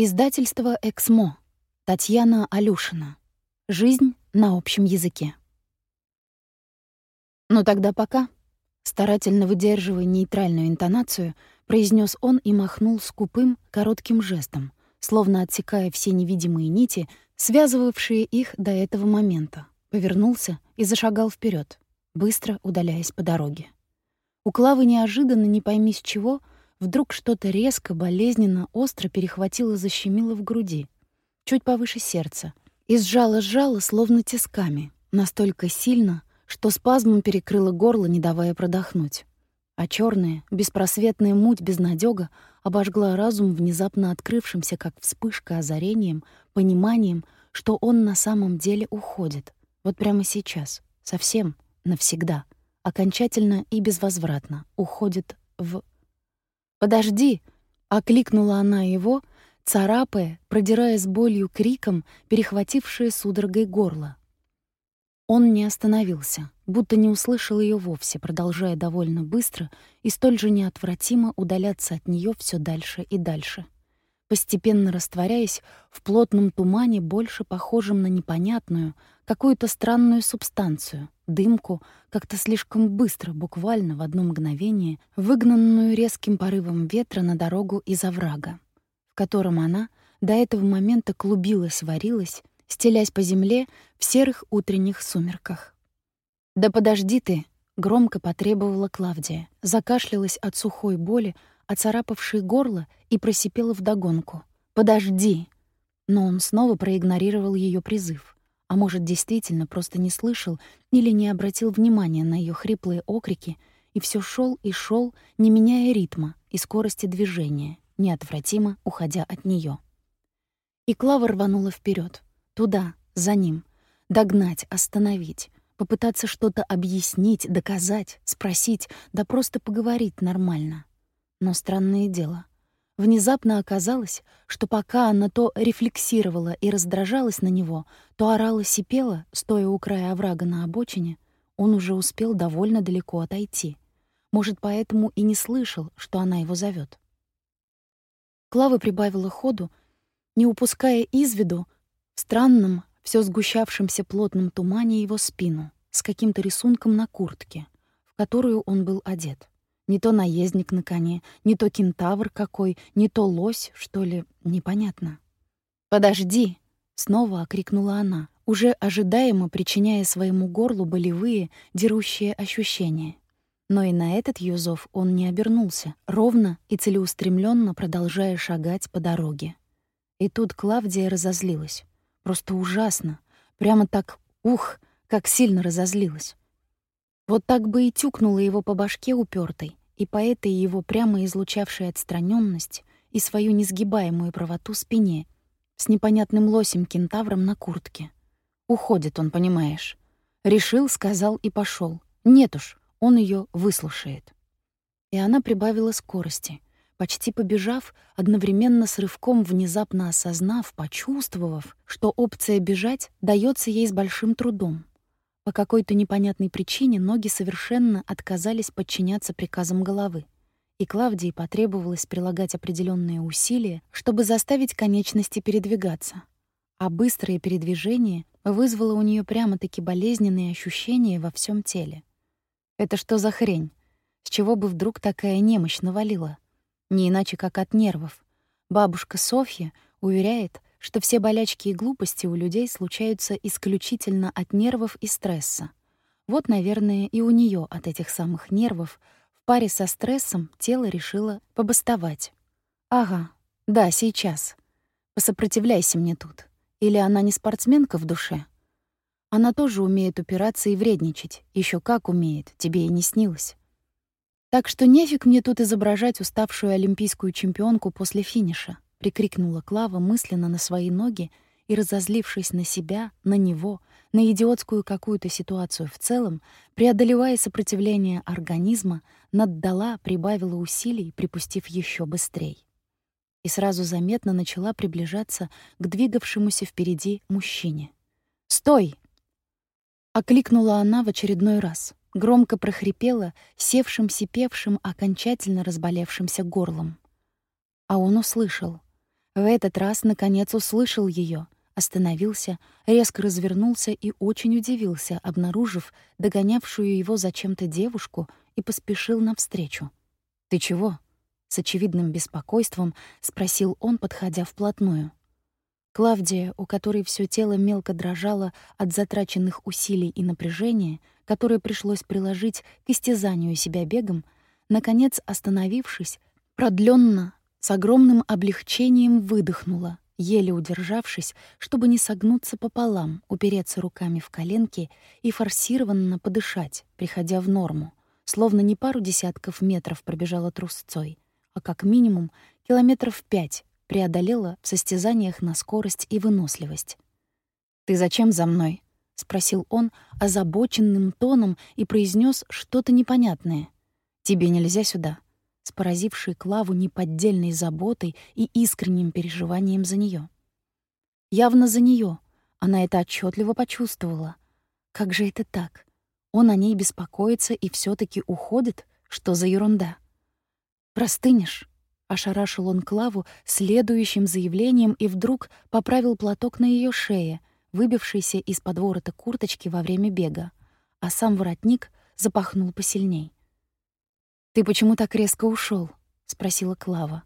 Издательство «Эксмо». Татьяна Алюшина. Жизнь на общем языке. «Ну тогда пока», — старательно выдерживая нейтральную интонацию, произнес он и махнул скупым, коротким жестом, словно отсекая все невидимые нити, связывавшие их до этого момента, повернулся и зашагал вперед, быстро удаляясь по дороге. У Клавы неожиданно, не пойми с чего — Вдруг что-то резко, болезненно, остро перехватило, защемило в груди, чуть повыше сердца, и сжало-сжало, словно тисками, настолько сильно, что спазмом перекрыло горло, не давая продохнуть. А черная, беспросветная муть безнадёга обожгла разум внезапно открывшимся, как вспышка, озарением, пониманием, что он на самом деле уходит. Вот прямо сейчас. Совсем. Навсегда. Окончательно и безвозвратно. Уходит в... «Подожди!» — окликнула она его, царапая, продирая с болью криком, перехватившее судорогой горло. Он не остановился, будто не услышал ее вовсе, продолжая довольно быстро и столь же неотвратимо удаляться от нее все дальше и дальше, постепенно растворяясь в плотном тумане, больше похожем на непонятную, какую-то странную субстанцию, дымку, как-то слишком быстро, буквально в одно мгновение, выгнанную резким порывом ветра на дорогу из оврага, в котором она до этого момента клубилась, варилась, стелясь по земле в серых утренних сумерках. «Да подожди ты!» — громко потребовала Клавдия, закашлялась от сухой боли, оцарапавшей горло и просипела вдогонку. «Подожди!» Но он снова проигнорировал ее призыв — а может, действительно просто не слышал или не обратил внимания на ее хриплые окрики и все шел и шел, не меняя ритма и скорости движения, неотвратимо уходя от нее. И Клава рванула вперед, туда, за ним, догнать, остановить, попытаться что-то объяснить, доказать, спросить, да просто поговорить нормально. Но странное дело, Внезапно оказалось, что пока она то рефлексировала и раздражалась на него, то орала сипела, стоя у края оврага на обочине, он уже успел довольно далеко отойти. Может, поэтому и не слышал, что она его зовет. Клава прибавила ходу, не упуская из виду в странном, все сгущавшемся плотном тумане его спину с каким-то рисунком на куртке, в которую он был одет. Не то наездник на коне, не то кентавр какой, не то лось, что ли, непонятно. «Подожди!» — снова окрикнула она, уже ожидаемо причиняя своему горлу болевые, дерущие ощущения. Но и на этот ее зов он не обернулся, ровно и целеустремленно продолжая шагать по дороге. И тут Клавдия разозлилась. Просто ужасно. Прямо так, ух, как сильно разозлилась. Вот так бы и тюкнула его по башке упертой, и по этой его прямо излучавшей отстраненность и свою несгибаемую правоту спине, с непонятным лосем-кентавром на куртке. Уходит он, понимаешь. Решил, сказал и пошел. Нет уж, он ее выслушает. И она прибавила скорости, почти побежав, одновременно с рывком внезапно осознав, почувствовав, что опция бежать дается ей с большим трудом. По какой-то непонятной причине ноги совершенно отказались подчиняться приказам головы, и Клавдии потребовалось прилагать определенные усилия, чтобы заставить конечности передвигаться. А быстрое передвижение вызвало у нее прямо-таки болезненные ощущения во всем теле. Это что за хрень? С чего бы вдруг такая немощь навалила? Не иначе, как от нервов. Бабушка Софья уверяет, что все болячки и глупости у людей случаются исключительно от нервов и стресса. Вот, наверное, и у нее от этих самых нервов в паре со стрессом тело решило побастовать. Ага, да, сейчас. Посопротивляйся мне тут. Или она не спортсменка в душе? Она тоже умеет упираться и вредничать. Еще как умеет, тебе и не снилось. Так что нефиг мне тут изображать уставшую олимпийскую чемпионку после финиша прикрикнула Клава мысленно на свои ноги и, разозлившись на себя, на него, на идиотскую какую-то ситуацию в целом, преодолевая сопротивление организма, наддала, прибавила усилий, припустив еще быстрее. И сразу заметно начала приближаться к двигавшемуся впереди мужчине. «Стой!» — окликнула она в очередной раз. Громко прохрипела, севшим, сипевшим, окончательно разболевшимся горлом. А он услышал — В этот раз, наконец, услышал ее, остановился, резко развернулся и очень удивился, обнаружив догонявшую его зачем-то девушку и поспешил навстречу. «Ты чего?» — с очевидным беспокойством спросил он, подходя вплотную. Клавдия, у которой все тело мелко дрожало от затраченных усилий и напряжения, которое пришлось приложить к истязанию себя бегом, наконец, остановившись, продленно, с огромным облегчением выдохнула, еле удержавшись, чтобы не согнуться пополам, упереться руками в коленки и форсированно подышать, приходя в норму, словно не пару десятков метров пробежала трусцой, а как минимум километров пять преодолела в состязаниях на скорость и выносливость. «Ты зачем за мной?» — спросил он озабоченным тоном и произнес что-то непонятное. «Тебе нельзя сюда», с поразившей Клаву неподдельной заботой и искренним переживанием за нее. Явно за нее. Она это отчетливо почувствовала. Как же это так? Он о ней беспокоится и все таки уходит? Что за ерунда? «Простынешь?» Ошарашил он Клаву следующим заявлением и вдруг поправил платок на ее шее, выбившийся из-под ворота курточки во время бега, а сам воротник запахнул посильней. «Ты почему так резко ушел? спросила Клава.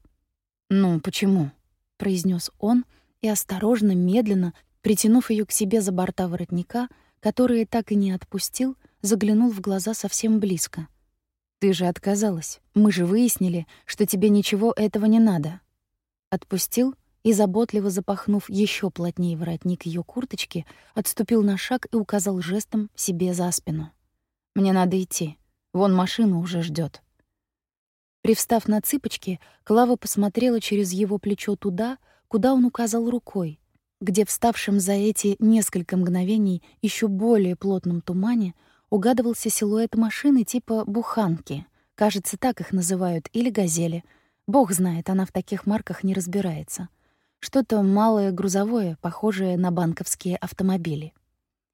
«Ну, почему?» — произнес он и осторожно, медленно, притянув ее к себе за борта воротника, который так и не отпустил, заглянул в глаза совсем близко — ты же отказалась. Мы же выяснили, что тебе ничего этого не надо. Отпустил и заботливо запахнув еще плотнее воротник ее курточки, отступил на шаг и указал жестом себе за спину. Мне надо идти. Вон машина уже ждет. Привстав на цыпочки, Клава посмотрела через его плечо туда, куда он указал рукой, где вставшим за эти несколько мгновений еще более плотном тумане угадывался силуэт машины типа «буханки». Кажется, так их называют, или «газели». Бог знает, она в таких марках не разбирается. Что-то малое грузовое, похожее на банковские автомобили.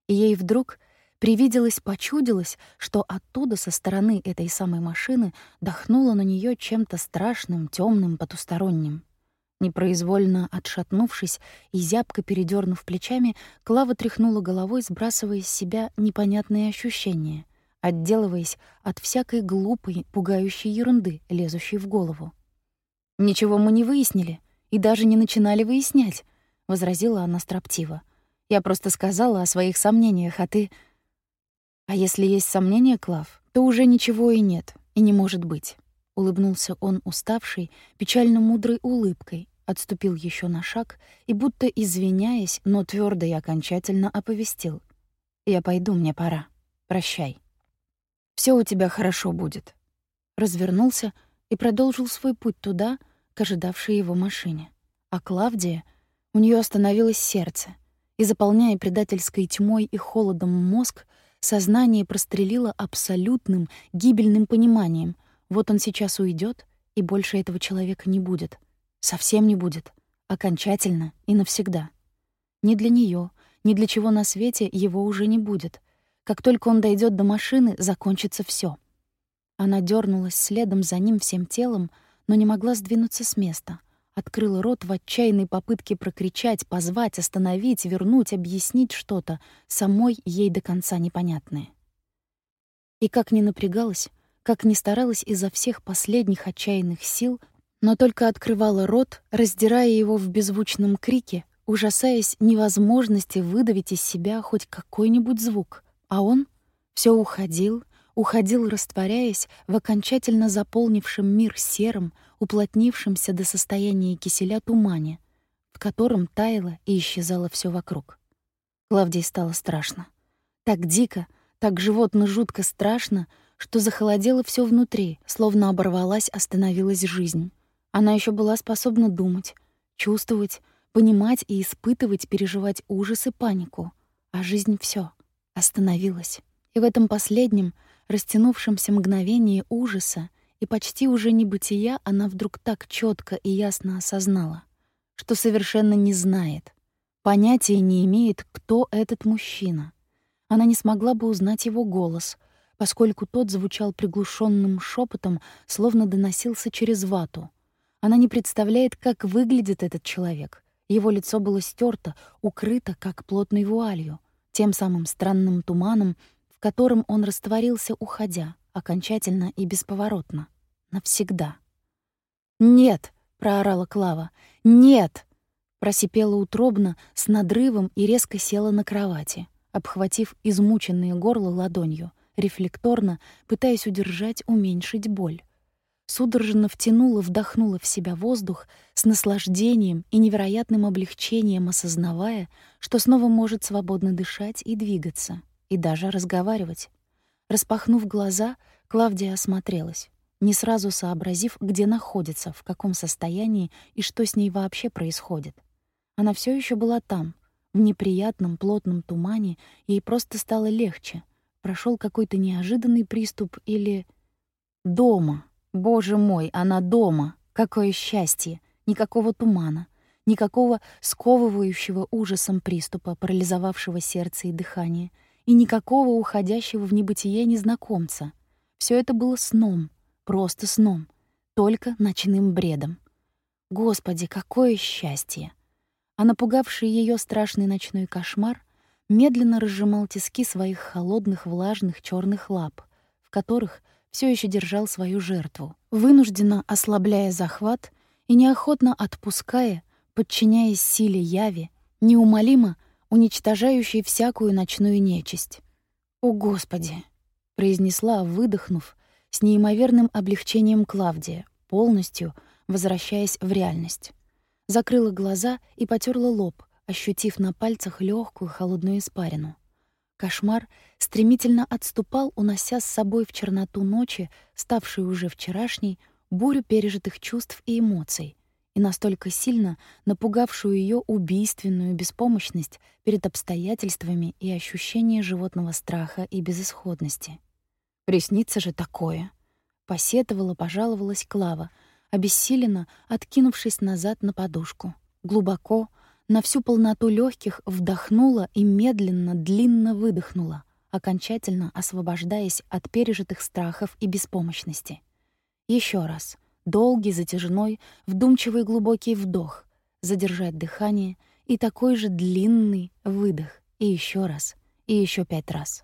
И ей вдруг привиделось, почудилось, что оттуда, со стороны этой самой машины, дохнуло на нее чем-то страшным, темным, потусторонним. Непроизвольно отшатнувшись и зябко передернув плечами, Клава тряхнула головой, сбрасывая с себя непонятные ощущения, отделываясь от всякой глупой, пугающей ерунды, лезущей в голову. «Ничего мы не выяснили и даже не начинали выяснять», — возразила она строптиво. «Я просто сказала о своих сомнениях, а ты...» «А если есть сомнения, Клав, то уже ничего и нет, и не может быть». Улыбнулся он уставшей, печально мудрой улыбкой, отступил еще на шаг и, будто извиняясь, но твердо и окончательно оповестил. «Я пойду, мне пора. Прощай. Все у тебя хорошо будет». Развернулся и продолжил свой путь туда, к ожидавшей его машине. А Клавдия, у нее остановилось сердце, и, заполняя предательской тьмой и холодом мозг, сознание прострелило абсолютным, гибельным пониманием — вот он сейчас уйдет, и больше этого человека не будет. Совсем не будет. Окончательно и навсегда. Ни для нее, ни для чего на свете его уже не будет. Как только он дойдет до машины, закончится все. Она дернулась следом за ним всем телом, но не могла сдвинуться с места. Открыла рот в отчаянной попытке прокричать, позвать, остановить, вернуть, объяснить что-то, самой ей до конца непонятное. И как ни напрягалась, как ни старалась изо всех последних отчаянных сил, но только открывала рот, раздирая его в беззвучном крике, ужасаясь невозможности выдавить из себя хоть какой-нибудь звук. А он все уходил, уходил, растворяясь в окончательно заполнившем мир серым, уплотнившемся до состояния киселя тумане, в котором таяло и исчезало все вокруг. Клавдии стало страшно. Так дико, так животно жутко страшно, что захолодело все внутри, словно оборвалась, остановилась жизнь. Она еще была способна думать, чувствовать, понимать и испытывать, переживать ужас и панику. А жизнь все остановилась. И в этом последнем, растянувшемся мгновении ужаса и почти уже небытия она вдруг так четко и ясно осознала, что совершенно не знает, понятия не имеет, кто этот мужчина. Она не смогла бы узнать его голос — поскольку тот звучал приглушенным шепотом, словно доносился через вату. Она не представляет, как выглядит этот человек. Его лицо было стерто, укрыто, как плотной вуалью, тем самым странным туманом, в котором он растворился, уходя, окончательно и бесповоротно. Навсегда. «Нет!» — проорала Клава. «Нет!» Просипела утробно, с надрывом и резко села на кровати, обхватив измученное горло ладонью, рефлекторно пытаясь удержать, уменьшить боль. Судорожно втянула, вдохнула в себя воздух с наслаждением и невероятным облегчением осознавая, что снова может свободно дышать и двигаться, и даже разговаривать. Распахнув глаза, Клавдия осмотрелась, не сразу сообразив, где находится, в каком состоянии и что с ней вообще происходит. Она все еще была там, в неприятном плотном тумане, ей просто стало легче. Прошел какой-то неожиданный приступ или... Дома. Боже мой, она дома. Какое счастье. Никакого тумана. Никакого сковывающего ужасом приступа, парализовавшего сердце и дыхание. И никакого уходящего в небытие незнакомца. Все это было сном. Просто сном. Только ночным бредом. Господи, какое счастье! а напугавший ее страшный ночной кошмар медленно разжимал тиски своих холодных, влажных черных лап, в которых все еще держал свою жертву, вынужденно ослабляя захват и неохотно отпуская, подчиняясь силе яви, неумолимо уничтожающей всякую ночную нечисть. «О, Господи!» — произнесла, выдохнув, с неимоверным облегчением Клавдия, полностью возвращаясь в реальность закрыла глаза и потерла лоб, ощутив на пальцах легкую холодную испарину. Кошмар стремительно отступал, унося с собой в черноту ночи, ставшую уже вчерашней, бурю пережитых чувств и эмоций, и настолько сильно напугавшую ее убийственную беспомощность перед обстоятельствами и ощущение животного страха и безысходности. «Приснится же такое!» — посетовала, пожаловалась Клава — обессиленно откинувшись назад на подушку. Глубоко, на всю полноту легких вдохнула и медленно, длинно выдохнула, окончательно освобождаясь от пережитых страхов и беспомощности. Еще раз. Долгий, затяжной, вдумчивый глубокий вдох, задержать дыхание и такой же длинный выдох. И еще раз, и еще пять раз.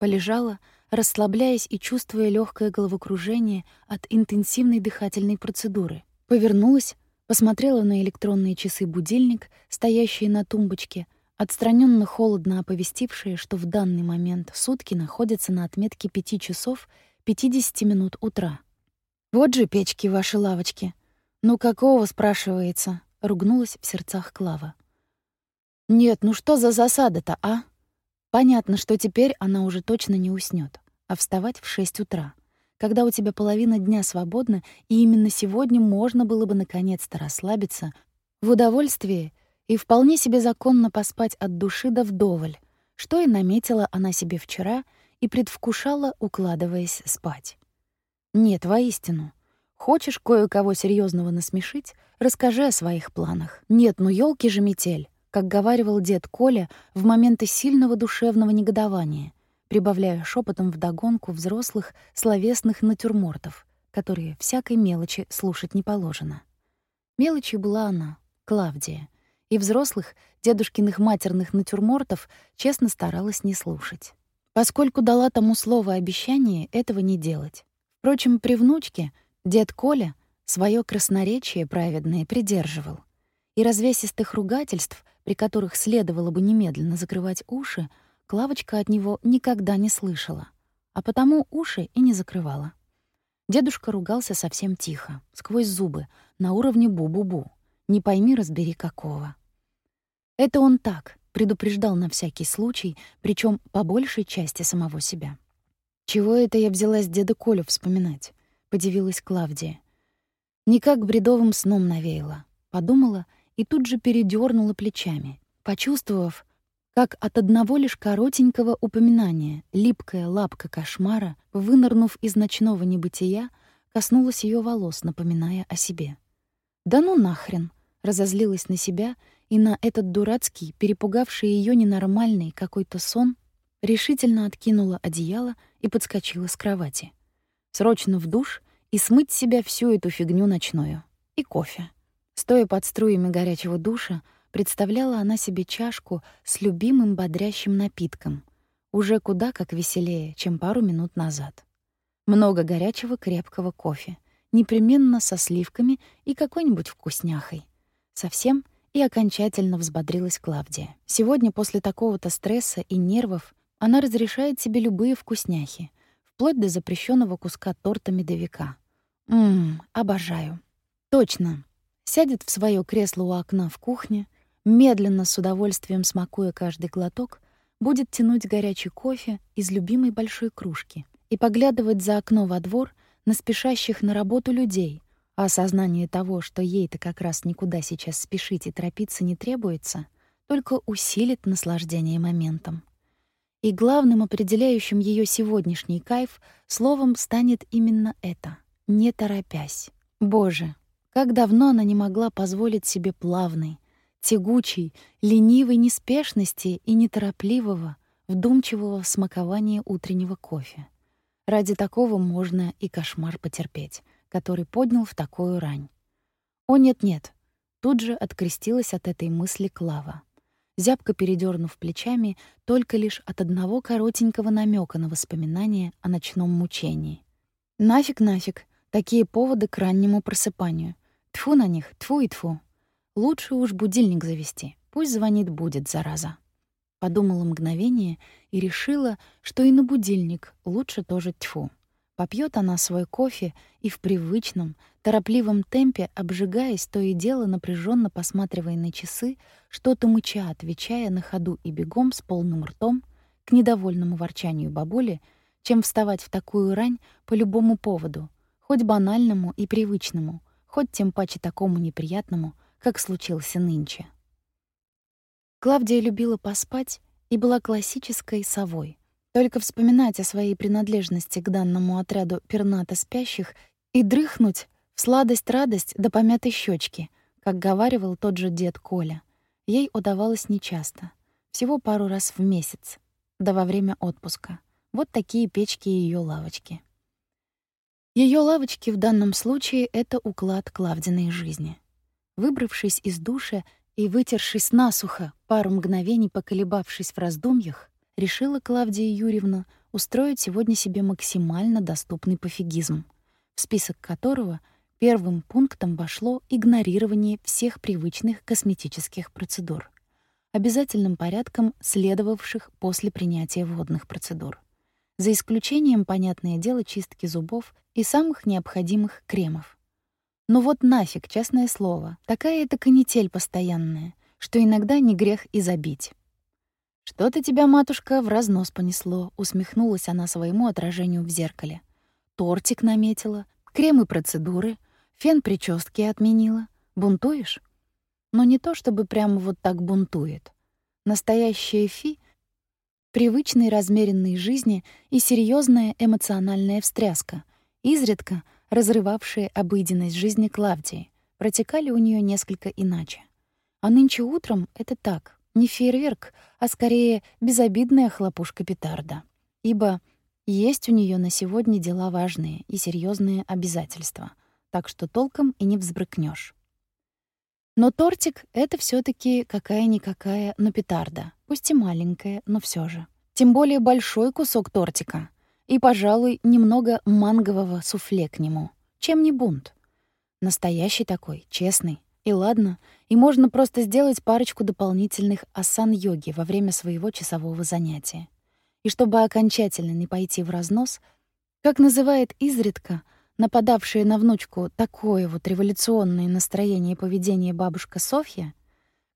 Полежала, расслабляясь и чувствуя легкое головокружение от интенсивной дыхательной процедуры. Повернулась, посмотрела на электронные часы-будильник, стоящие на тумбочке, отстраненно холодно оповестившие, что в данный момент сутки находятся на отметке 5 часов 50 минут утра. «Вот же печки ваши лавочки! Ну какого, спрашивается?» — ругнулась в сердцах Клава. «Нет, ну что за засада-то, а?» Понятно, что теперь она уже точно не уснет, а вставать в 6 утра, когда у тебя половина дня свободна, и именно сегодня можно было бы наконец-то расслабиться в удовольствии и вполне себе законно поспать от души до вдоволь, что и наметила она себе вчера и предвкушала, укладываясь спать. Нет, воистину. Хочешь кое-кого серьезного насмешить, расскажи о своих планах. Нет, ну елки же метель как говаривал дед Коля в моменты сильного душевного негодования, прибавляя шепотом вдогонку взрослых словесных натюрмортов, которые всякой мелочи слушать не положено. Мелочью была она, Клавдия, и взрослых дедушкиных матерных натюрмортов честно старалась не слушать. Поскольку дала тому слово обещание этого не делать. Впрочем, при внучке дед Коля свое красноречие праведное придерживал. И развесистых ругательств при которых следовало бы немедленно закрывать уши, Клавочка от него никогда не слышала, а потому уши и не закрывала. Дедушка ругался совсем тихо, сквозь зубы, на уровне бу-бу-бу. Не пойми, разбери какого. Это он так, предупреждал на всякий случай, причем по большей части самого себя. «Чего это я взялась деда Колю вспоминать?» — подивилась Клавдия. Никак бредовым сном навеяла. Подумала — и тут же передернула плечами, почувствовав, как от одного лишь коротенького упоминания липкая лапка кошмара, вынырнув из ночного небытия, коснулась ее волос, напоминая о себе. «Да ну нахрен!» — разозлилась на себя и на этот дурацкий, перепугавший ее ненормальный какой-то сон, решительно откинула одеяло и подскочила с кровати. Срочно в душ и смыть с себя всю эту фигню ночную. и кофе. Стоя под струями горячего душа, представляла она себе чашку с любимым бодрящим напитком, уже куда как веселее, чем пару минут назад. Много горячего крепкого кофе, непременно со сливками и какой-нибудь вкусняхой. Совсем и окончательно взбодрилась Клавдия. Сегодня после такого-то стресса и нервов она разрешает себе любые вкусняхи, вплоть до запрещенного куска торта медовика. Мм, обожаю. Точно. Сядет в свое кресло у окна в кухне, медленно с удовольствием смакуя каждый глоток, будет тянуть горячий кофе из любимой большой кружки и поглядывать за окно во двор на спешащих на работу людей, а осознание того, что ей-то как раз никуда сейчас спешить и торопиться не требуется, только усилит наслаждение моментом. И главным определяющим ее сегодняшний кайф словом станет именно это — не торопясь. Боже, как давно она не могла позволить себе плавной, тягучей, ленивой неспешности и неторопливого, вдумчивого смакования утреннего кофе. Ради такого можно и кошмар потерпеть, который поднял в такую рань. О нет-нет, тут же открестилась от этой мысли Клава. Зябко передернув плечами только лишь от одного коротенького намека на воспоминание о ночном мучении. Нафиг, нафиг, такие поводы к раннему просыпанию. Тфу на них, тфу и тфу. Лучше уж будильник завести. Пусть звонит будет, зараза. Подумала мгновение и решила, что и на будильник лучше тоже тьфу. Попьет она свой кофе и в привычном, торопливом темпе, обжигаясь то и дело, напряженно посматривая на часы, что-то мыча, отвечая на ходу и бегом с полным ртом к недовольному ворчанию бабули, чем вставать в такую рань по любому поводу, хоть банальному и привычному, хоть тем паче такому неприятному, как случился нынче. Клавдия любила поспать и была классической совой. Только вспоминать о своей принадлежности к данному отряду пернато спящих и дрыхнуть в сладость-радость до помятой щечки, как говаривал тот же дед Коля. Ей удавалось нечасто, всего пару раз в месяц, да во время отпуска. Вот такие печки ее лавочки. Ее лавочки в данном случае — это уклад Клавдиной жизни. Выбравшись из душа, и, вытершись насухо, пару мгновений поколебавшись в раздумьях, решила Клавдия Юрьевна устроить сегодня себе максимально доступный пофигизм, в список которого первым пунктом вошло игнорирование всех привычных косметических процедур, обязательным порядком следовавших после принятия водных процедур, за исключением, понятное дело, чистки зубов и самых необходимых кремов. Ну вот нафиг, честное слово. Такая это канитель постоянная, что иногда не грех и забить. «Что-то тебя, матушка, в разнос понесло», — усмехнулась она своему отражению в зеркале. «Тортик наметила, кремы процедуры, фен прически отменила. Бунтуешь?» Но не то, чтобы прямо вот так бунтует. Настоящая фи — привычной размеренной жизни и серьезная эмоциональная встряска, изредка — разрывавшие обыденность жизни Клавдии, протекали у нее несколько иначе. А нынче утром это так, не фейерверк, а скорее безобидная хлопушка-петарда. Ибо есть у нее на сегодня дела важные и серьезные обязательства, так что толком и не взбрыкнешь. Но тортик — это все таки какая-никакая, но петарда, пусть и маленькая, но все же. Тем более большой кусок тортика — и, пожалуй, немного мангового суфле к нему. Чем не бунт? Настоящий такой, честный. И ладно, и можно просто сделать парочку дополнительных асан-йоги во время своего часового занятия. И чтобы окончательно не пойти в разнос, как называет изредка нападавшая на внучку такое вот революционное настроение и поведение бабушка Софья,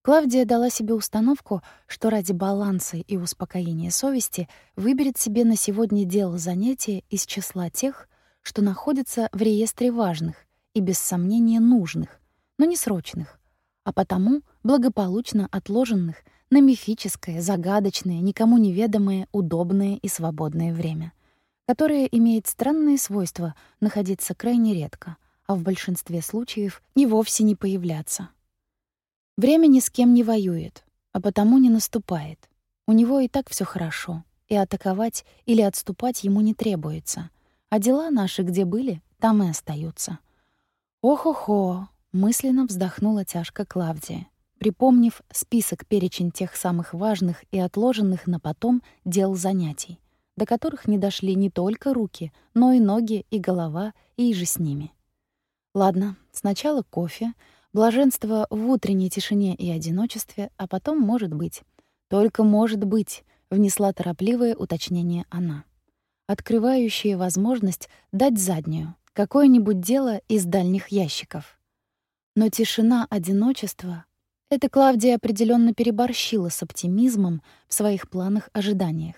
Клавдия дала себе установку, что ради баланса и успокоения совести выберет себе на сегодня дело занятия из числа тех, что находятся в реестре важных и без сомнения нужных, но не срочных, а потому благополучно отложенных на мифическое, загадочное, никому неведомое, удобное и свободное время, которое имеет странные свойства находиться крайне редко, а в большинстве случаев и вовсе не появляться. Время ни с кем не воюет, а потому не наступает. У него и так все хорошо, и атаковать или отступать ему не требуется. А дела наши где были, там и остаются. Ох-охо, мысленно вздохнула тяжко Клавдия, припомнив список перечень тех самых важных и отложенных на потом дел занятий, до которых не дошли не только руки, но и ноги, и голова, и же с ними. Ладно, сначала кофе, блаженство в утренней тишине и одиночестве, а потом, может быть, только может быть, внесла торопливое уточнение она, открывающее возможность дать заднюю, какое-нибудь дело из дальних ящиков. Но тишина одиночества — это Клавдия определенно переборщила с оптимизмом в своих планах-ожиданиях.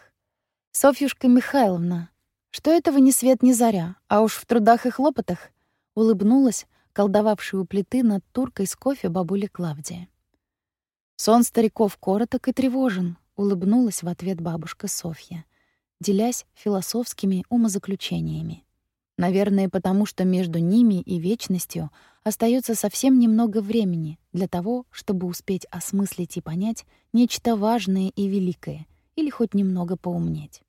«Софьюшка Михайловна, что это вы ни свет ни заря, а уж в трудах и хлопотах?» — улыбнулась, колдовавшая у плиты над туркой с кофе бабуля Клавдия. «Сон стариков короток и тревожен», — улыбнулась в ответ бабушка Софья, делясь философскими умозаключениями. Наверное, потому что между ними и вечностью остается совсем немного времени для того, чтобы успеть осмыслить и понять нечто важное и великое или хоть немного поумнеть.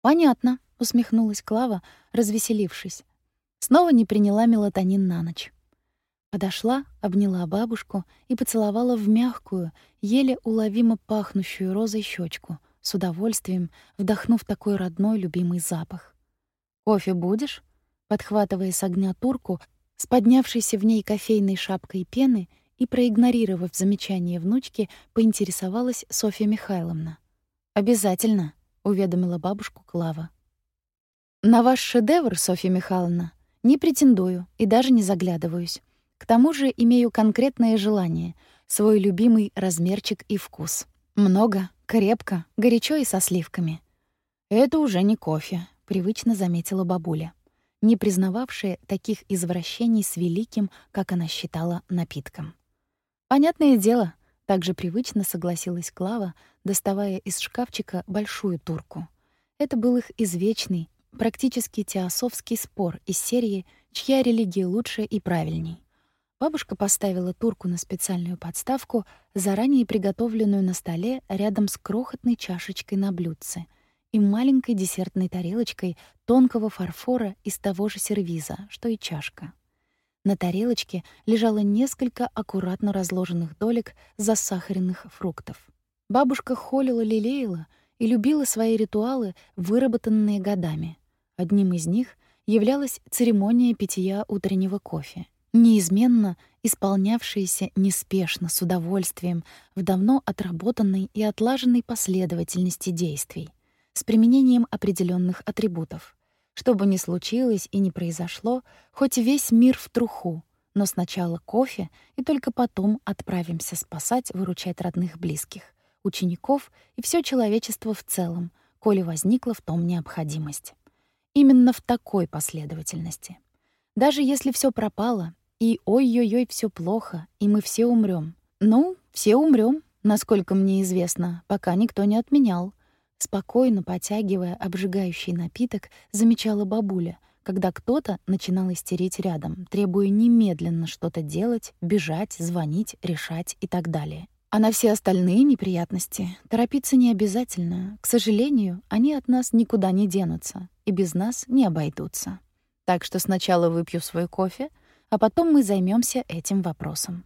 «Понятно», — усмехнулась Клава, развеселившись. Снова не приняла мелатонин на ночь. Подошла, обняла бабушку и поцеловала в мягкую, еле уловимо пахнущую розой щечку, с удовольствием вдохнув такой родной любимый запах. «Кофе будешь?» Подхватывая с огня турку, с поднявшейся в ней кофейной шапкой пены и проигнорировав замечание внучки, поинтересовалась Софья Михайловна. «Обязательно», — уведомила бабушку Клава. «На ваш шедевр, Софья Михайловна, не претендую и даже не заглядываюсь. К тому же имею конкретное желание, свой любимый размерчик и вкус. Много, крепко, горячо и со сливками. Это уже не кофе, привычно заметила бабуля, не признававшая таких извращений с великим, как она считала, напитком. Понятное дело, также привычно согласилась Клава, доставая из шкафчика большую турку. Это был их извечный, практически теософский спор из серии «Чья религия лучше и правильней?». Бабушка поставила турку на специальную подставку, заранее приготовленную на столе рядом с крохотной чашечкой на блюдце и маленькой десертной тарелочкой тонкого фарфора из того же сервиза, что и чашка. На тарелочке лежало несколько аккуратно разложенных долек засахаренных фруктов. Бабушка холила-лелеяла и любила свои ритуалы, выработанные годами. Одним из них являлась церемония питья утреннего кофе — неизменно исполнявшиеся неспешно, с удовольствием, в давно отработанной и отлаженной последовательности действий, с применением определенных атрибутов. Что бы ни случилось и не произошло, хоть весь мир в труху, но сначала кофе, и только потом отправимся спасать, выручать родных близких, учеников и все человечество в целом, коли возникла в том необходимость. Именно в такой последовательности. Даже если все пропало, и ой-ой-ой, все плохо, и мы все умрем. Ну, все умрем, насколько мне известно, пока никто не отменял. Спокойно потягивая обжигающий напиток, замечала бабуля, когда кто-то начинал истерить рядом, требуя немедленно что-то делать, бежать, звонить, решать и так далее. А на все остальные неприятности торопиться не обязательно. К сожалению, они от нас никуда не денутся и без нас не обойдутся. Так что сначала выпью свой кофе — а потом мы займемся этим вопросом.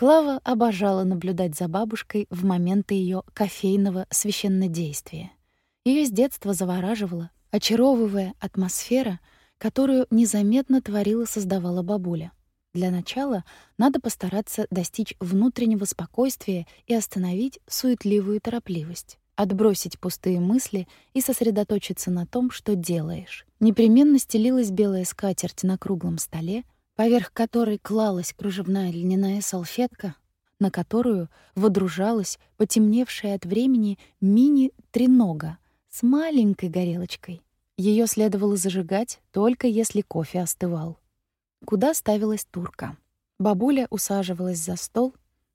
Клава обожала наблюдать за бабушкой в моменты ее кофейного священнодействия. Ее с детства завораживала, очаровывая атмосфера, которую незаметно творила создавала бабуля. Для начала надо постараться достичь внутреннего спокойствия и остановить суетливую торопливость, отбросить пустые мысли и сосредоточиться на том, что делаешь. Непременно стелилась белая скатерть на круглом столе, поверх которой клалась кружевная льняная салфетка, на которую водружалась потемневшая от времени мини-тренога с маленькой горелочкой. Ее следовало зажигать только если кофе остывал. Куда ставилась турка? Бабуля усаживалась за стол,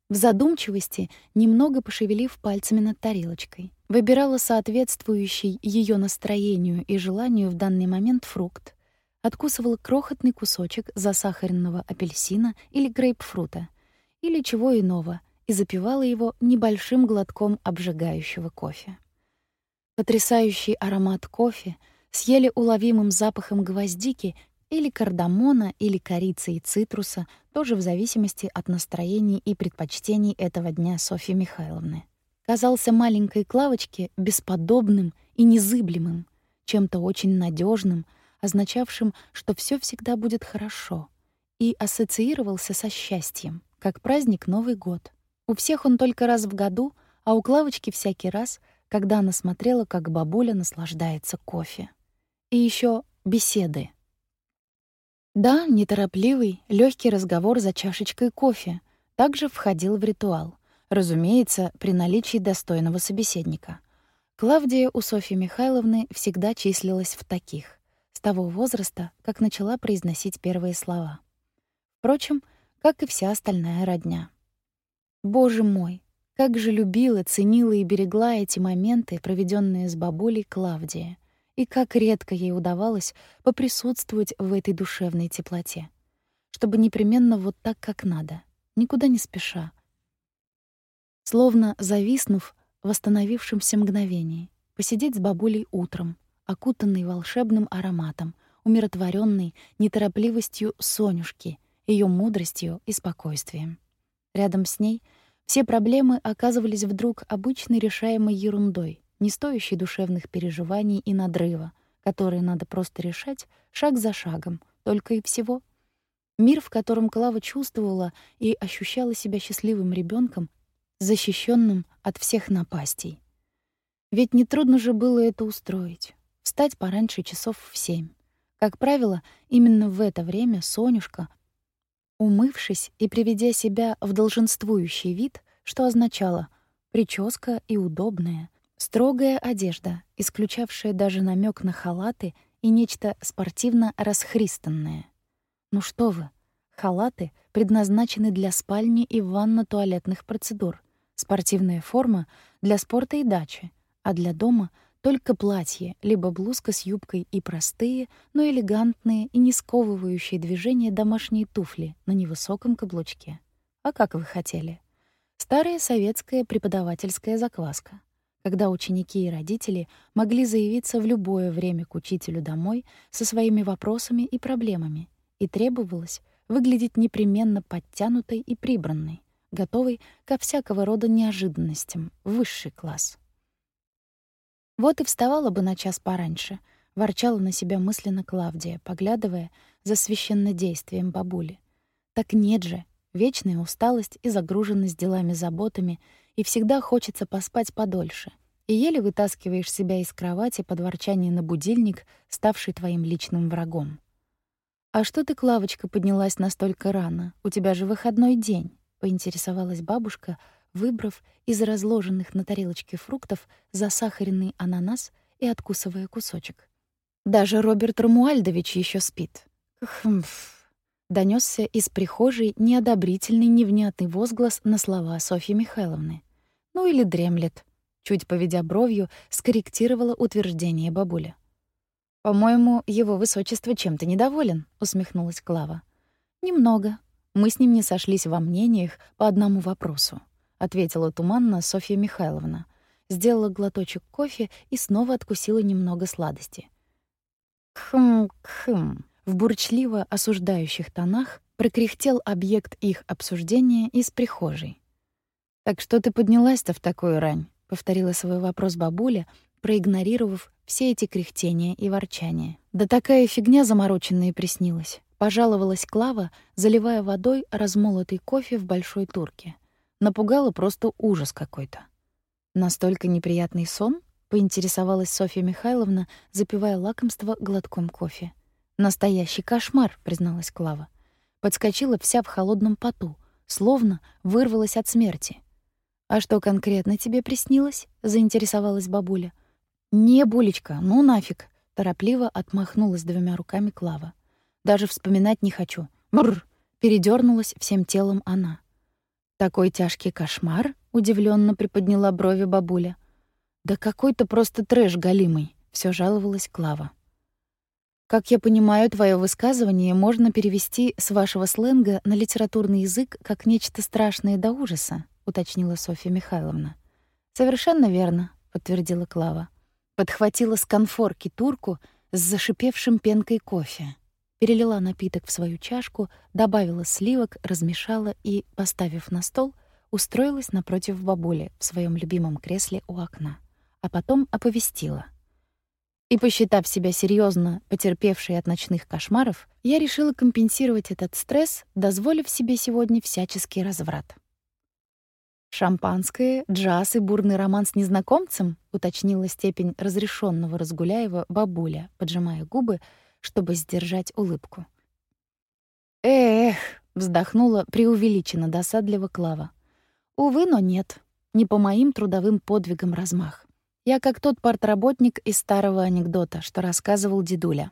в задумчивости, немного пошевелив пальцами над тарелочкой. Выбирала соответствующий ее настроению и желанию в данный момент фрукт откусывала крохотный кусочек засахаренного апельсина или грейпфрута, или чего иного, и запивала его небольшим глотком обжигающего кофе. Потрясающий аромат кофе с еле уловимым запахом гвоздики или кардамона, или корицы и цитруса, тоже в зависимости от настроений и предпочтений этого дня Софьи Михайловны. Казался маленькой Клавочке бесподобным и незыблемым, чем-то очень надежным, означавшим, что все всегда будет хорошо, и ассоциировался со счастьем, как праздник Новый год. У всех он только раз в году, а у Клавочки всякий раз, когда она смотрела, как бабуля наслаждается кофе. И еще беседы. Да, неторопливый, легкий разговор за чашечкой кофе также входил в ритуал, разумеется, при наличии достойного собеседника. Клавдия у Софьи Михайловны всегда числилась в таких, с того возраста, как начала произносить первые слова. Впрочем, как и вся остальная родня. Боже мой, как же любила, ценила и берегла эти моменты, проведенные с бабулей Клавдия, и как редко ей удавалось поприсутствовать в этой душевной теплоте, чтобы непременно вот так, как надо, никуда не спеша, словно зависнув в восстановившемся мгновении, посидеть с бабулей утром, окутанной волшебным ароматом, умиротворенной неторопливостью Сонюшки, ее мудростью и спокойствием. Рядом с ней — все проблемы оказывались вдруг обычной решаемой ерундой, не стоящей душевных переживаний и надрыва, которые надо просто решать шаг за шагом, только и всего. Мир, в котором Клава чувствовала и ощущала себя счастливым ребенком, защищенным от всех напастей. Ведь нетрудно же было это устроить. Встать пораньше часов в семь. Как правило, именно в это время Сонюшка Умывшись и приведя себя в долженствующий вид, что означало прическа и удобная, строгая одежда, исключавшая даже намек на халаты и нечто спортивно расхристанное. Ну что вы, халаты предназначены для спальни и ванно-туалетных процедур, спортивная форма — для спорта и дачи, а для дома — только платье, либо блузка с юбкой и простые, но элегантные и не сковывающие движения домашние туфли на невысоком каблучке. А как вы хотели? Старая советская преподавательская закваска, когда ученики и родители могли заявиться в любое время к учителю домой со своими вопросами и проблемами, и требовалось выглядеть непременно подтянутой и прибранной, готовой ко всякого рода неожиданностям, высший класс. Вот и вставала бы на час пораньше, ворчала на себя мысленно Клавдия, поглядывая за священнодействием бабули. Так нет же, вечная усталость и загруженность делами-заботами, и всегда хочется поспать подольше. И еле вытаскиваешь себя из кровати под ворчание на будильник, ставший твоим личным врагом. «А что ты, Клавочка, поднялась настолько рано? У тебя же выходной день», — поинтересовалась бабушка, выбрав из разложенных на тарелочке фруктов засахаренный ананас и откусывая кусочек. «Даже Роберт Рамуальдович еще спит». «Хмф», — донесся из прихожей неодобрительный невнятный возглас на слова Софьи Михайловны. «Ну или дремлет», — чуть поведя бровью, скорректировала утверждение бабуля. «По-моему, его высочество чем-то недоволен», — усмехнулась Клава. «Немного. Мы с ним не сошлись во мнениях по одному вопросу. — ответила туманно Софья Михайловна. Сделала глоточек кофе и снова откусила немного сладости. «Хм-хм». В бурчливо осуждающих тонах прокряхтел объект их обсуждения из прихожей. «Так что ты поднялась-то в такую рань?» — повторила свой вопрос бабуля, проигнорировав все эти кряхтения и ворчания. «Да такая фигня замороченная приснилась», — пожаловалась Клава, заливая водой размолотый кофе в большой турке. Напугало просто ужас какой-то. Настолько неприятный сон? поинтересовалась Софья Михайловна, запивая лакомство глотком кофе. Настоящий кошмар, призналась Клава. Подскочила вся в холодном поту, словно вырвалась от смерти. А что конкретно тебе приснилось? заинтересовалась бабуля. Не, булечка, ну нафиг, торопливо отмахнулась двумя руками Клава. Даже вспоминать не хочу. Бррр, передернулась всем телом она. «Такой тяжкий кошмар?» — удивленно приподняла брови бабуля. «Да какой-то просто трэш галимый», — все жаловалась Клава. «Как я понимаю, твое высказывание можно перевести с вашего сленга на литературный язык как нечто страшное до ужаса», — уточнила Софья Михайловна. «Совершенно верно», — подтвердила Клава. Подхватила с конфорки турку с зашипевшим пенкой кофе. Перелила напиток в свою чашку, добавила сливок, размешала и, поставив на стол, устроилась напротив бабули в своем любимом кресле у окна, а потом оповестила. И, посчитав себя серьезно потерпевшей от ночных кошмаров, я решила компенсировать этот стресс, дозволив себе сегодня всяческий разврат. «Шампанское, джаз и бурный роман с незнакомцем?» — уточнила степень разрешенного Разгуляева бабуля, поджимая губы, чтобы сдержать улыбку. «Эх!» — вздохнула преувеличенно досадливо Клава. «Увы, но нет. Не по моим трудовым подвигам размах. Я как тот портработник из старого анекдота, что рассказывал дедуля.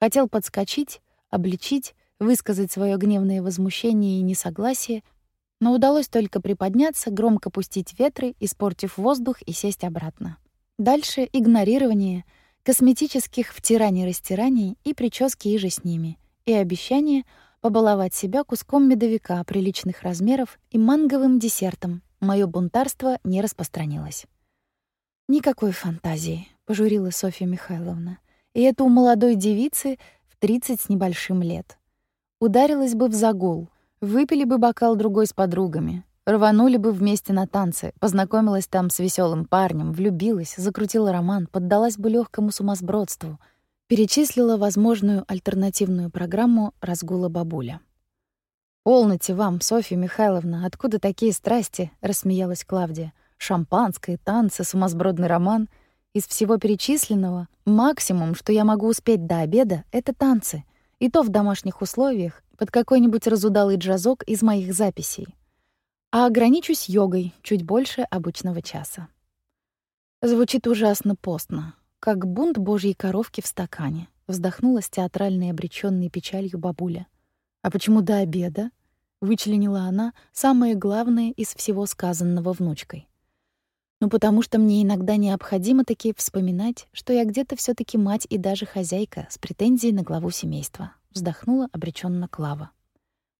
Хотел подскочить, обличить, высказать свое гневное возмущение и несогласие — но удалось только приподняться, громко пустить ветры, испортив воздух и сесть обратно. Дальше игнорирование косметических втираний-растираний и прически и же с ними, и обещание побаловать себя куском медовика приличных размеров и манговым десертом. Моё бунтарство не распространилось. «Никакой фантазии», — пожурила Софья Михайловна. «И это у молодой девицы в тридцать с небольшим лет. Ударилась бы в загул — Выпили бы бокал другой с подругами, рванули бы вместе на танцы, познакомилась там с веселым парнем, влюбилась, закрутила роман, поддалась бы легкому сумасбродству, перечислила возможную альтернативную программу разгула бабуля. «Полноте вам, Софья Михайловна, откуда такие страсти?» — рассмеялась Клавдия. «Шампанское, танцы, сумасбродный роман. Из всего перечисленного максимум, что я могу успеть до обеда, — это танцы. И то в домашних условиях, под какой-нибудь разудалый джазок из моих записей. А ограничусь йогой чуть больше обычного часа. Звучит ужасно постно, как бунт божьей коровки в стакане, вздохнула с театральной обречённой печалью бабуля. А почему до обеда? Вычленила она самое главное из всего сказанного внучкой. Ну, потому что мне иногда необходимо таки вспоминать, что я где-то все таки мать и даже хозяйка с претензией на главу семейства вздохнула обреченно Клава.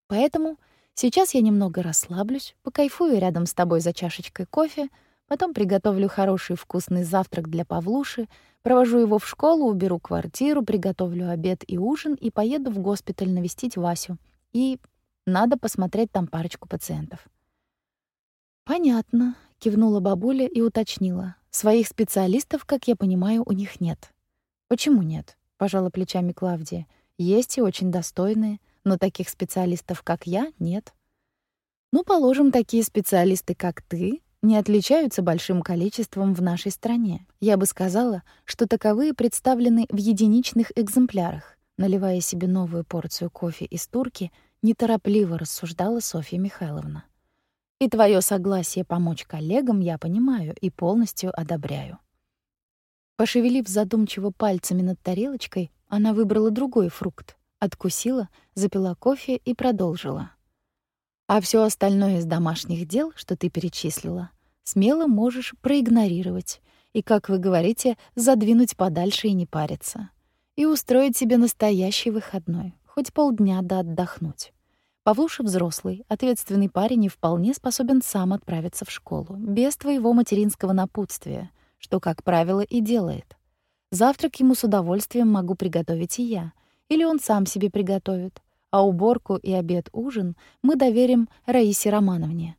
Поэтому сейчас я немного расслаблюсь, покайфую рядом с тобой за чашечкой кофе, потом приготовлю хороший вкусный завтрак для Павлуши, провожу его в школу, уберу квартиру, приготовлю обед и ужин и поеду в госпиталь навестить Васю. И надо посмотреть там парочку пациентов. Понятно, кивнула бабуля и уточнила: своих специалистов, как я понимаю, у них нет. Почему нет? пожала плечами Клавдия. Есть и очень достойные, но таких специалистов, как я, нет. Ну, положим, такие специалисты, как ты, не отличаются большим количеством в нашей стране. Я бы сказала, что таковые представлены в единичных экземплярах. Наливая себе новую порцию кофе из турки, неторопливо рассуждала Софья Михайловна. И твое согласие помочь коллегам я понимаю и полностью одобряю. Пошевелив задумчиво пальцами над тарелочкой, она выбрала другой фрукт, откусила, запила кофе и продолжила. А все остальное из домашних дел, что ты перечислила, смело можешь проигнорировать и, как вы говорите, задвинуть подальше и не париться. И устроить себе настоящий выходной, хоть полдня да отдохнуть. Павлуша взрослый, ответственный парень и вполне способен сам отправиться в школу, без твоего материнского напутствия, что, как правило, и делает. Завтрак ему с удовольствием могу приготовить и я. Или он сам себе приготовит. А уборку и обед-ужин мы доверим Раисе Романовне.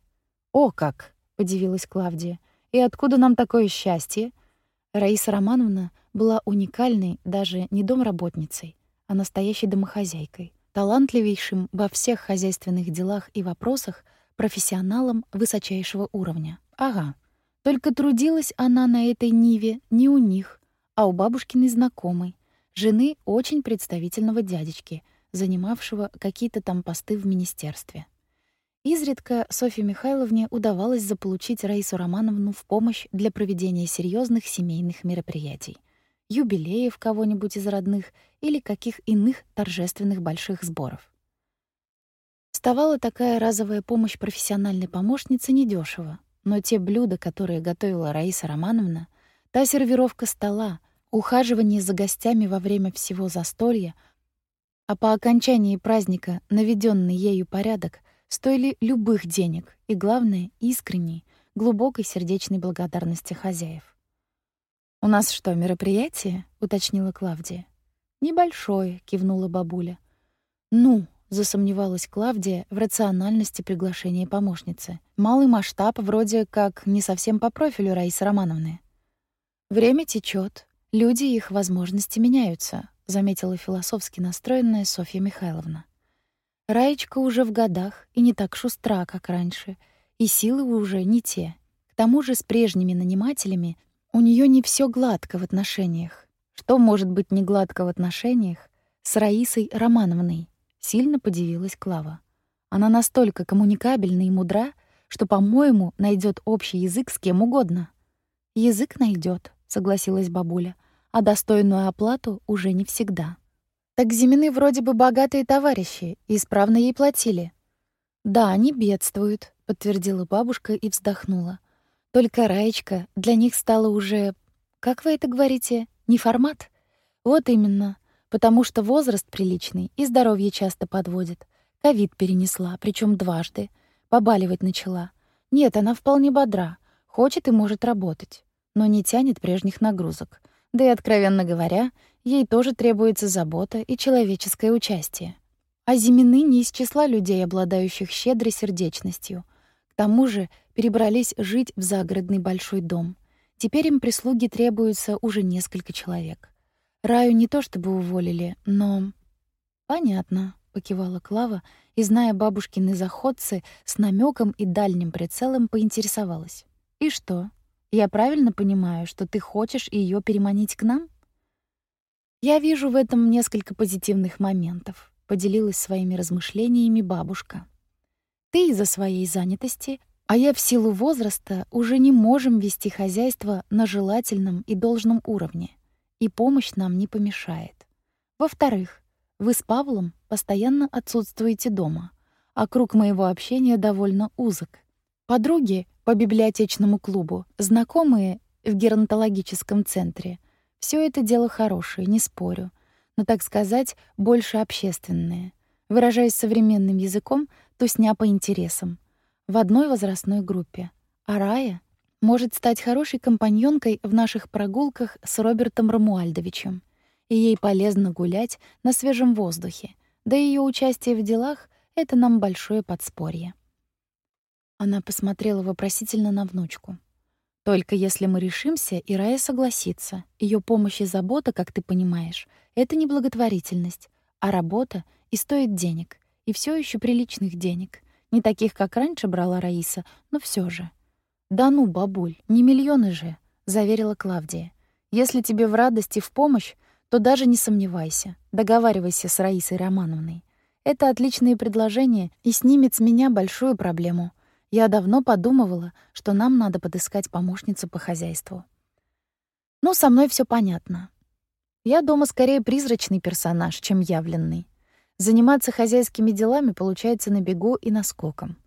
«О, как!» — подивилась Клавдия. «И откуда нам такое счастье?» Раиса Романовна была уникальной даже не домработницей, а настоящей домохозяйкой, талантливейшим во всех хозяйственных делах и вопросах профессионалом высочайшего уровня. Ага, только трудилась она на этой ниве не у них, а у бабушкиной знакомой, жены очень представительного дядечки, занимавшего какие-то там посты в министерстве. Изредка Софье Михайловне удавалось заполучить Раису Романовну в помощь для проведения серьезных семейных мероприятий, юбилеев кого-нибудь из родных или каких иных торжественных больших сборов. Вставала такая разовая помощь профессиональной помощницы недешево, но те блюда, которые готовила Раиса Романовна, та сервировка стола, ухаживание за гостями во время всего застолья, а по окончании праздника наведенный ею порядок стоили любых денег и, главное, искренней, глубокой сердечной благодарности хозяев. «У нас что, мероприятие?» — уточнила Клавдия. «Небольшой», — кивнула бабуля. «Ну», — засомневалась Клавдия в рациональности приглашения помощницы. «Малый масштаб вроде как не совсем по профилю Раисы Романовны». «Время течет, люди и их возможности меняются», — заметила философски настроенная Софья Михайловна. «Раечка уже в годах и не так шустра, как раньше, и силы уже не те. К тому же с прежними нанимателями у нее не все гладко в отношениях. Что может быть не гладко в отношениях с Раисой Романовной? Сильно подивилась Клава. Она настолько коммуникабельна и мудра, что, по-моему, найдет общий язык с кем угодно. Язык найдет, согласилась бабуля, а достойную оплату уже не всегда. Так Зимины вроде бы богатые товарищи, и исправно ей платили. Да, они бедствуют, подтвердила бабушка и вздохнула. Только Раечка для них стала уже, как вы это говорите, не формат? Вот именно. Потому что возраст приличный и здоровье часто подводит. Ковид перенесла, причем дважды. Побаливать начала. Нет, она вполне бодра. Хочет и может работать. Но не тянет прежних нагрузок. Да и, откровенно говоря, ей тоже требуется забота и человеческое участие. А Зимины не из числа людей, обладающих щедрой сердечностью. К тому же перебрались жить в загородный большой дом. Теперь им прислуги требуется уже несколько человек. Раю не то чтобы уволили, но... «Понятно», — покивала Клава, и, зная бабушкины заходцы, с намеком и дальним прицелом поинтересовалась. «И что? Я правильно понимаю, что ты хочешь ее переманить к нам?» «Я вижу в этом несколько позитивных моментов», — поделилась своими размышлениями бабушка. «Ты из-за своей занятости а я в силу возраста уже не можем вести хозяйство на желательном и должном уровне, и помощь нам не помешает. Во-вторых, вы с Павлом постоянно отсутствуете дома, а круг моего общения довольно узок. Подруги по библиотечному клубу, знакомые в геронтологическом центре. Все это дело хорошее, не спорю, но, так сказать, больше общественное. Выражаясь современным языком, тусня по интересам — в одной возрастной группе. А Рая может стать хорошей компаньонкой в наших прогулках с Робертом Рамуальдовичем. И ей полезно гулять на свежем воздухе. Да и ее участие в делах — это нам большое подспорье. Она посмотрела вопросительно на внучку. «Только если мы решимся, и Рая согласится. Ее помощь и забота, как ты понимаешь, это не благотворительность, а работа и стоит денег, и все еще приличных денег. Не таких, как раньше брала Раиса, но все же. «Да ну, бабуль, не миллионы же», — заверила Клавдия. «Если тебе в радости в помощь, то даже не сомневайся. Договаривайся с Раисой Романовной. Это отличные предложения и снимет с меня большую проблему. Я давно подумывала, что нам надо подыскать помощницу по хозяйству. Ну, со мной все понятно. Я дома скорее призрачный персонаж, чем явленный. Заниматься хозяйскими делами получается на бегу и наскоком.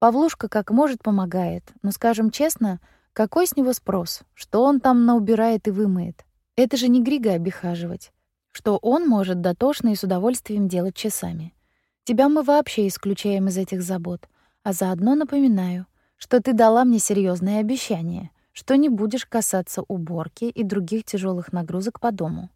Павлушка как может помогает, но, скажем честно, какой с него спрос? Что он там наубирает и вымоет? Это же не Грига обихаживать. Что он может дотошно и с удовольствием делать часами. Тебя мы вообще исключаем из этих забот. А заодно напоминаю, что ты дала мне серьезное обещание, что не будешь касаться уборки и других тяжелых нагрузок по дому.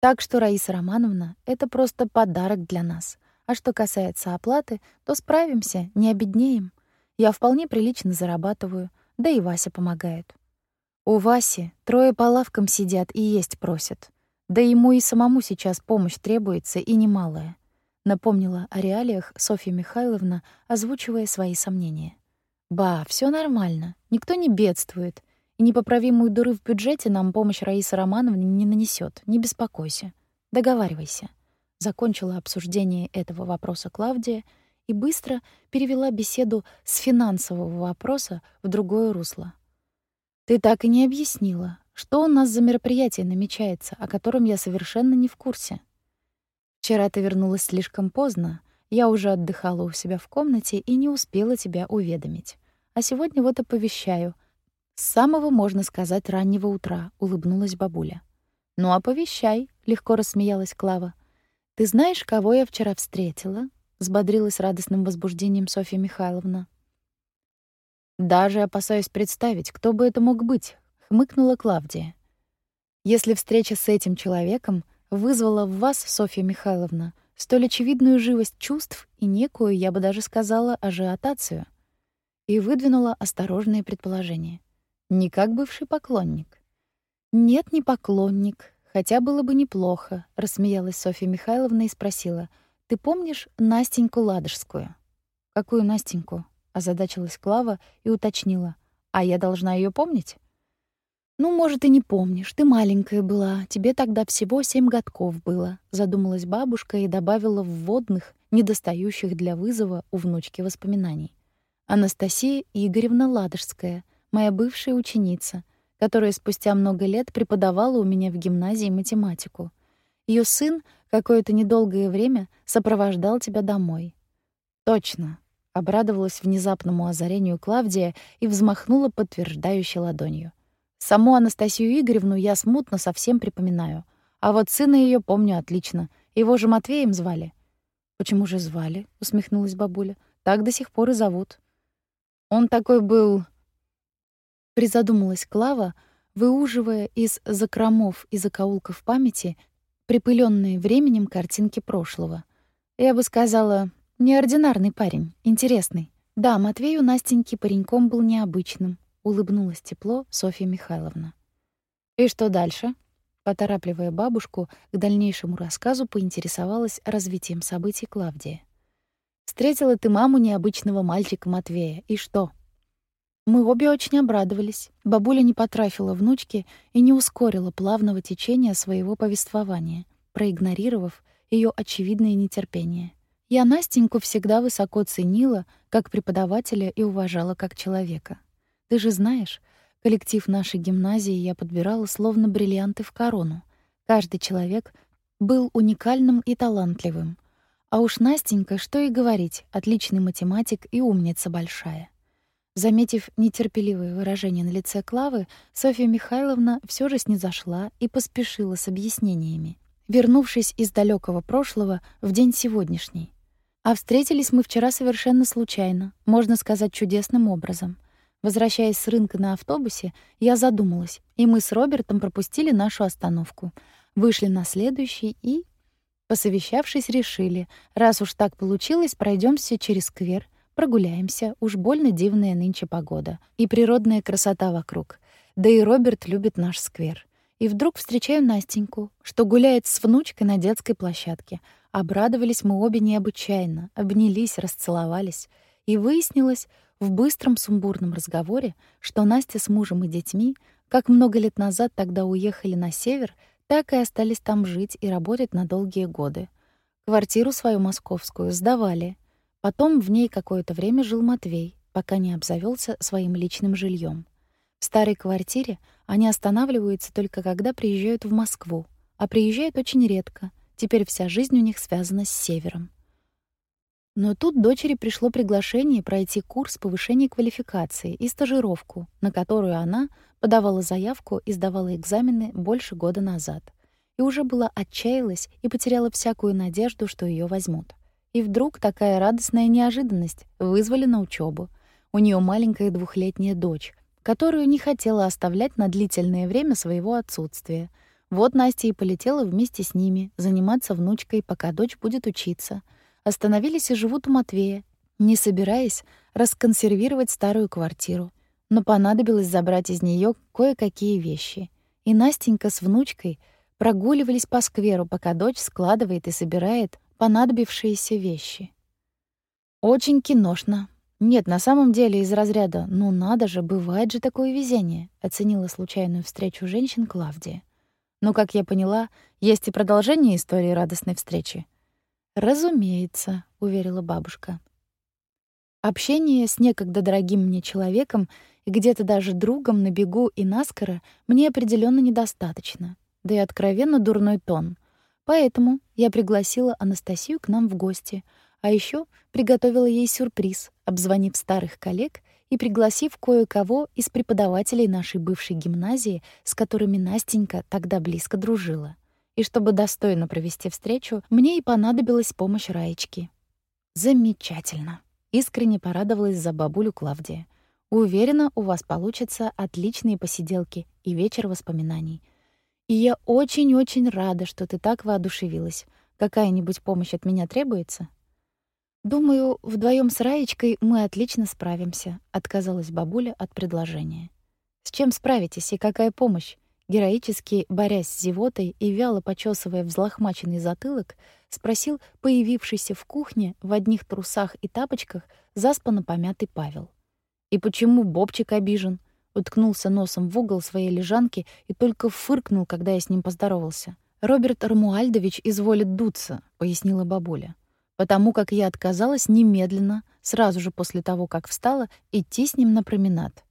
Так что, Раиса Романовна, это просто подарок для нас. А что касается оплаты, то справимся, не обеднеем. Я вполне прилично зарабатываю, да и Вася помогает. У Васи трое по лавкам сидят и есть просят. Да ему и самому сейчас помощь требуется, и немалая. Напомнила о реалиях Софья Михайловна, озвучивая свои сомнения. «Ба, все нормально, никто не бедствует. И непоправимую дыру в бюджете нам помощь Раисы Романовны не нанесет. Не беспокойся. Договаривайся. Закончила обсуждение этого вопроса Клавдия и быстро перевела беседу с финансового вопроса в другое русло. Ты так и не объяснила, что у нас за мероприятие намечается, о котором я совершенно не в курсе. Вчера ты вернулась слишком поздно, я уже отдыхала у себя в комнате и не успела тебя уведомить. А сегодня вот оповещаю — «С самого, можно сказать, раннего утра», — улыбнулась бабуля. «Ну, оповещай», — легко рассмеялась Клава. «Ты знаешь, кого я вчера встретила?» — взбодрилась радостным возбуждением Софья Михайловна. «Даже опасаюсь представить, кто бы это мог быть», — хмыкнула Клавдия. «Если встреча с этим человеком вызвала в вас, Софья Михайловна, столь очевидную живость чувств и некую, я бы даже сказала, ажиотацию? И выдвинула осторожные предположения. Не как бывший поклонник. Нет, не поклонник, хотя было бы неплохо, рассмеялась Софья Михайловна и спросила: "Ты помнишь Настеньку Ладожскую?" "Какую Настеньку?" озадачилась Клава и уточнила: "А я должна ее помнить?" «Ну, может, и не помнишь. Ты маленькая была. Тебе тогда всего семь годков было», — задумалась бабушка и добавила вводных, недостающих для вызова у внучки воспоминаний. «Анастасия Игоревна Ладожская, моя бывшая ученица, которая спустя много лет преподавала у меня в гимназии математику. Ее сын какое-то недолгое время сопровождал тебя домой». «Точно», — обрадовалась внезапному озарению Клавдия и взмахнула подтверждающей ладонью. Саму Анастасию Игоревну я смутно совсем припоминаю. А вот сына ее помню отлично. Его же Матвеем звали. «Почему же звали?» — усмехнулась бабуля. «Так до сих пор и зовут». «Он такой был...» Призадумалась Клава, выуживая из закромов и закоулков памяти припыленные временем картинки прошлого. Я бы сказала, неординарный парень, интересный. Да, Матвей у Настеньки пареньком был необычным, улыбнулась тепло Софья Михайловна. И что дальше? Поторапливая бабушку к дальнейшему рассказу, поинтересовалась развитием событий Клавдия. Встретила ты маму необычного мальчика Матвея. И что? Мы обе очень обрадовались. Бабуля не потрафила внучке и не ускорила плавного течения своего повествования, проигнорировав ее очевидное нетерпение. Я Настеньку всегда высоко ценила как преподавателя и уважала как человека. Ты же знаешь, коллектив нашей гимназии я подбирала словно бриллианты в корону. Каждый человек был уникальным и талантливым. А уж Настенька, что и говорить, отличный математик и умница большая. Заметив нетерпеливое выражение на лице Клавы, Софья Михайловна все же снизошла и поспешила с объяснениями, вернувшись из далекого прошлого в день сегодняшний. А встретились мы вчера совершенно случайно, можно сказать, чудесным образом — Возвращаясь с рынка на автобусе, я задумалась, и мы с Робертом пропустили нашу остановку. Вышли на следующий и, посовещавшись, решили, раз уж так получилось, пройдемся через сквер, прогуляемся, уж больно дивная нынче погода и природная красота вокруг. Да и Роберт любит наш сквер. И вдруг встречаю Настеньку, что гуляет с внучкой на детской площадке. Обрадовались мы обе необычайно, обнялись, расцеловались. И выяснилось, в быстром сумбурном разговоре, что Настя с мужем и детьми, как много лет назад тогда уехали на север, так и остались там жить и работать на долгие годы. Квартиру свою московскую сдавали. Потом в ней какое-то время жил Матвей, пока не обзавелся своим личным жильем. В старой квартире они останавливаются только когда приезжают в Москву, а приезжают очень редко. Теперь вся жизнь у них связана с севером. Но тут дочери пришло приглашение пройти курс повышения квалификации и стажировку, на которую она подавала заявку и сдавала экзамены больше года назад. И уже была отчаялась и потеряла всякую надежду, что ее возьмут. И вдруг такая радостная неожиданность вызвали на учебу. У нее маленькая двухлетняя дочь, которую не хотела оставлять на длительное время своего отсутствия. Вот Настя и полетела вместе с ними заниматься внучкой, пока дочь будет учиться — остановились и живут у Матвея, не собираясь расконсервировать старую квартиру. Но понадобилось забрать из нее кое-какие вещи. И Настенька с внучкой прогуливались по скверу, пока дочь складывает и собирает понадобившиеся вещи. Очень киношно. Нет, на самом деле из разряда «ну надо же, бывает же такое везение», оценила случайную встречу женщин Клавдия. Но, как я поняла, есть и продолжение истории радостной встречи. «Разумеется», — уверила бабушка. Общение с некогда дорогим мне человеком и где-то даже другом на бегу и наскоро мне определенно недостаточно, да и откровенно дурной тон. Поэтому я пригласила Анастасию к нам в гости, а еще приготовила ей сюрприз, обзвонив старых коллег и пригласив кое-кого из преподавателей нашей бывшей гимназии, с которыми Настенька тогда близко дружила и чтобы достойно провести встречу, мне и понадобилась помощь Раечки. Замечательно. Искренне порадовалась за бабулю Клавдия. Уверена, у вас получатся отличные посиделки и вечер воспоминаний. И я очень-очень рада, что ты так воодушевилась. Какая-нибудь помощь от меня требуется? Думаю, вдвоем с Раечкой мы отлично справимся, отказалась бабуля от предложения. С чем справитесь и какая помощь? Героически борясь с зевотой и вяло почесывая взлохмаченный затылок, спросил появившийся в кухне в одних трусах и тапочках заспанно помятый Павел. И почему Бобчик обижен? Уткнулся носом в угол своей лежанки и только фыркнул, когда я с ним поздоровался. Роберт Армуальдович изволит дуться, пояснила бабуля потому как я отказалась немедленно, сразу же после того, как встала, идти с ним на променад.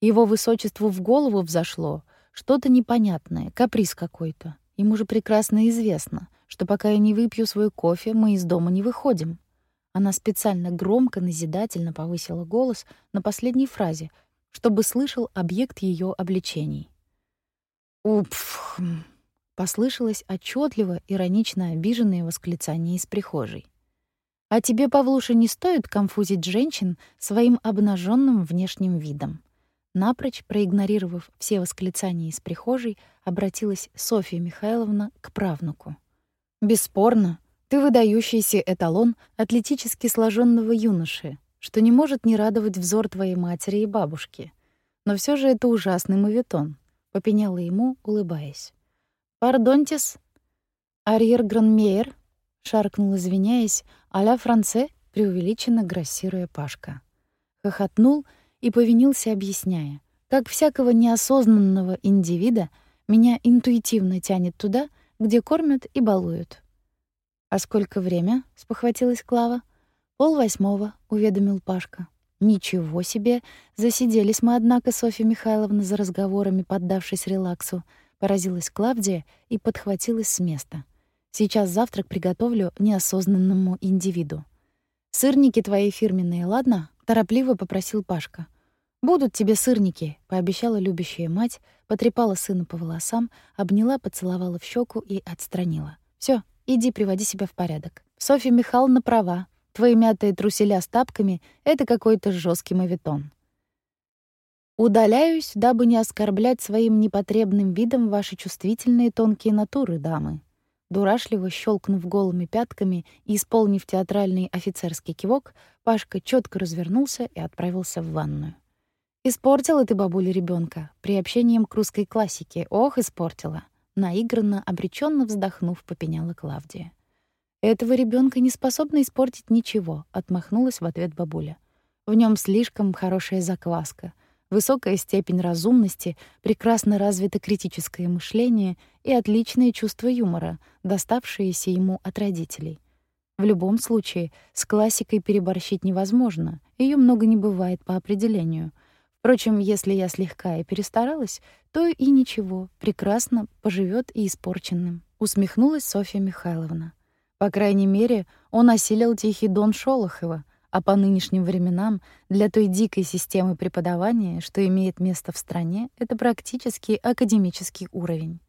Его высочеству в голову взошло что-то непонятное, каприз какой-то. Ему же прекрасно известно, что пока я не выпью свой кофе, мы из дома не выходим. Она специально громко, назидательно повысила голос на последней фразе, чтобы слышал объект ее обличений. «Упф!» — послышалось отчетливо иронично обиженное восклицание из прихожей. А тебе, Павлуша, не стоит конфузить женщин своим обнаженным внешним видом. Напрочь проигнорировав все восклицания из прихожей, обратилась Софья Михайловна к правнуку. «Бесспорно, ты выдающийся эталон атлетически сложенного юноши, что не может не радовать взор твоей матери и бабушки. Но все же это ужасный моветон», — попеняла ему, улыбаясь. «Пардонтис, Арьер Гранмейер», — шаркнул, извиняясь, а-ля Франце, преувеличенно грассируя Пашка. Хохотнул и повинился, объясняя. Как всякого неосознанного индивида, меня интуитивно тянет туда, где кормят и балуют. «А сколько время?» — спохватилась Клава. «Пол восьмого», — уведомил Пашка. «Ничего себе! Засиделись мы, однако, Софья Михайловна, за разговорами, поддавшись релаксу». Поразилась Клавдия и подхватилась с места. Сейчас завтрак приготовлю неосознанному индивиду. Сырники твои фирменные, ладно? торопливо попросил Пашка. Будут тебе сырники, пообещала любящая мать, потрепала сына по волосам, обняла, поцеловала в щеку и отстранила. Все, иди приводи себя в порядок. Софья Михайловна права. Твои мятые труселя с тапками — это какой-то жесткий моветон. Удаляюсь, дабы не оскорблять своим непотребным видом ваши чувствительные тонкие натуры, дамы. Дурашливо щелкнув голыми пятками и исполнив театральный офицерский кивок, Пашка четко развернулся и отправился в ванную. «Испортила ты, бабуля, ребенка приобщением к русской классике. Ох, испортила!» Наигранно, обреченно вздохнув, попеняла Клавдия. «Этого ребенка не способна испортить ничего», — отмахнулась в ответ бабуля. «В нем слишком хорошая закваска высокая степень разумности, прекрасно развито критическое мышление и отличное чувство юмора, доставшееся ему от родителей. В любом случае, с классикой переборщить невозможно, ее много не бывает по определению. Впрочем, если я слегка и перестаралась, то и ничего, прекрасно поживет и испорченным. Усмехнулась Софья Михайловна. По крайней мере, он осилил тихий дон Шолохова — а по нынешним временам для той дикой системы преподавания, что имеет место в стране, это практически академический уровень.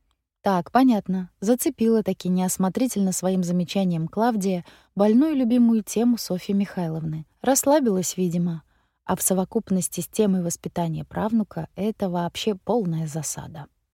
Так, понятно. Зацепила таки неосмотрительно своим замечанием Клавдия больную любимую тему Софьи Михайловны. Расслабилась, видимо. А в совокупности с темой воспитания правнука это вообще полная засада.